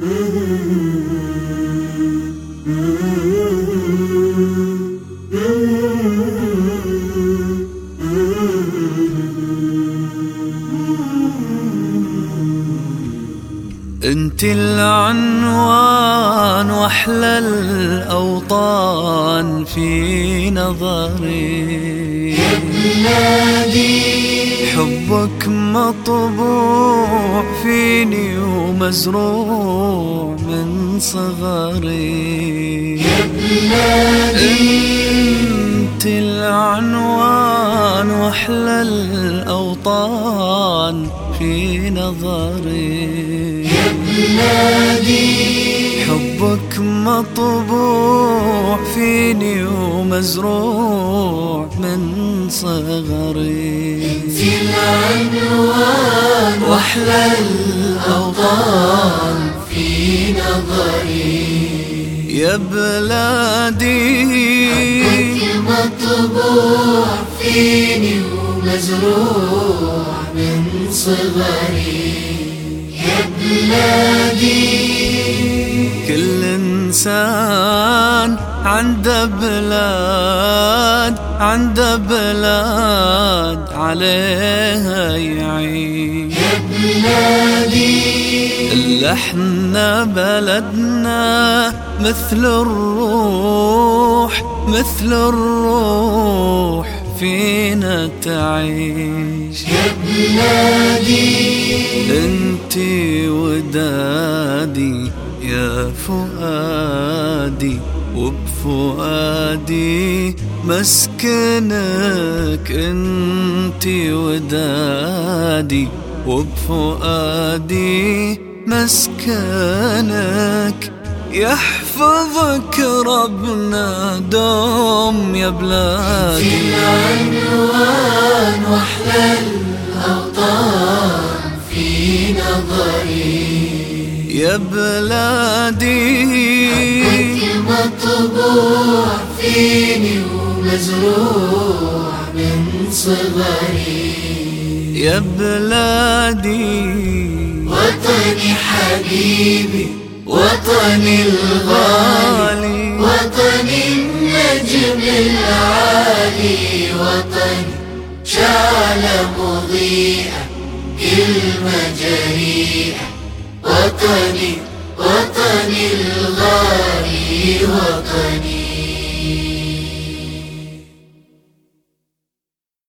انت العنوان واحلى الاوطان في نظري. يا بلادي. حبك مطبوع. فيني ومزروع من صغري. يا بلادي انت العنوان واحلى الأوطان في نظري. يا بلادي حبك مطبوع فيني ومزروع من صغري. واحلى الاوطان في نظري. يا بلادي. مطبوع فيني ومزروع من صغري. يا بلادي. كل إنسان عنده بلاد عنده بلاد عليها يعيش. يا بلادي إلا إحنا بلدنا مثل الروح مثل الروح فينا تعيش. يا بلادي أنتي ودادي يا فؤادي وبفؤادي مسكنك انتي ودادي. وبفؤادي مسكنك يحفظك ربنا دوم يا بلادي. العنوان واحلى الأوطان في نظري يا بلادي. مطبوع فيني ومزروع من صغري. يا بلادي. وطني حبيبي وطني الغالي وطني النجم العالي وطني شعلة مضيئة كلمة جريئة وطني وطني الغالي وطني